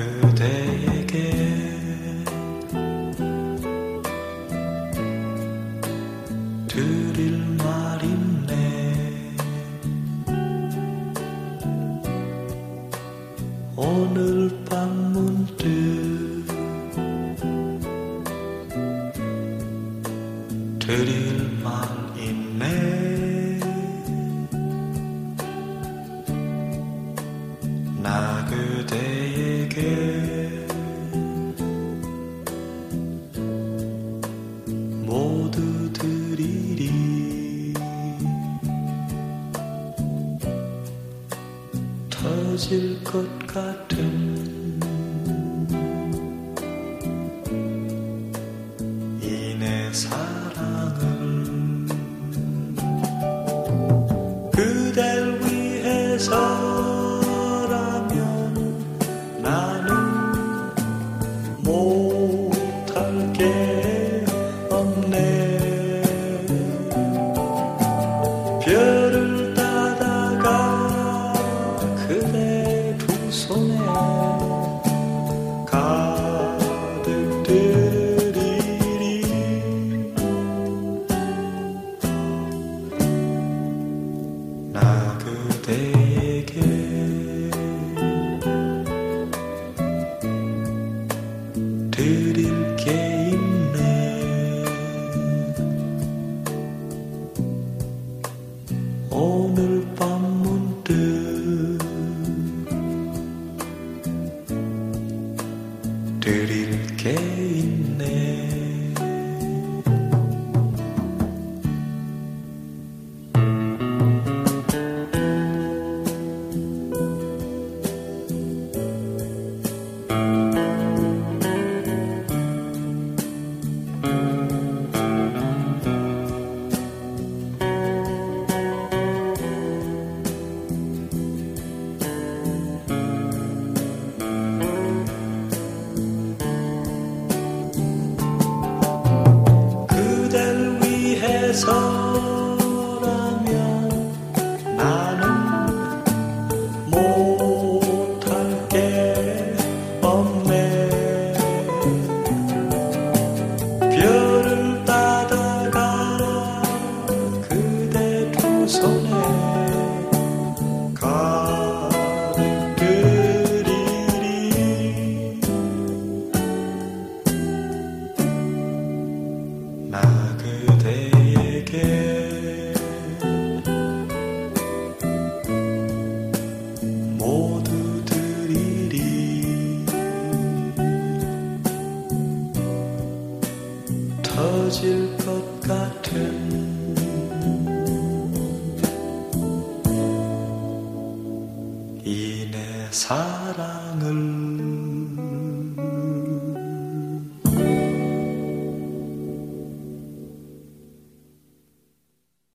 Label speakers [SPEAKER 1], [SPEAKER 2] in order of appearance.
[SPEAKER 1] 그대에게. 드릴 말 있네. 오늘 밤 문득 드릴 말 있네. 나 그대의 모두 드리리. 터질 것 같은 na. in this home. 모두들이 터질 것 같은 이 내 사랑을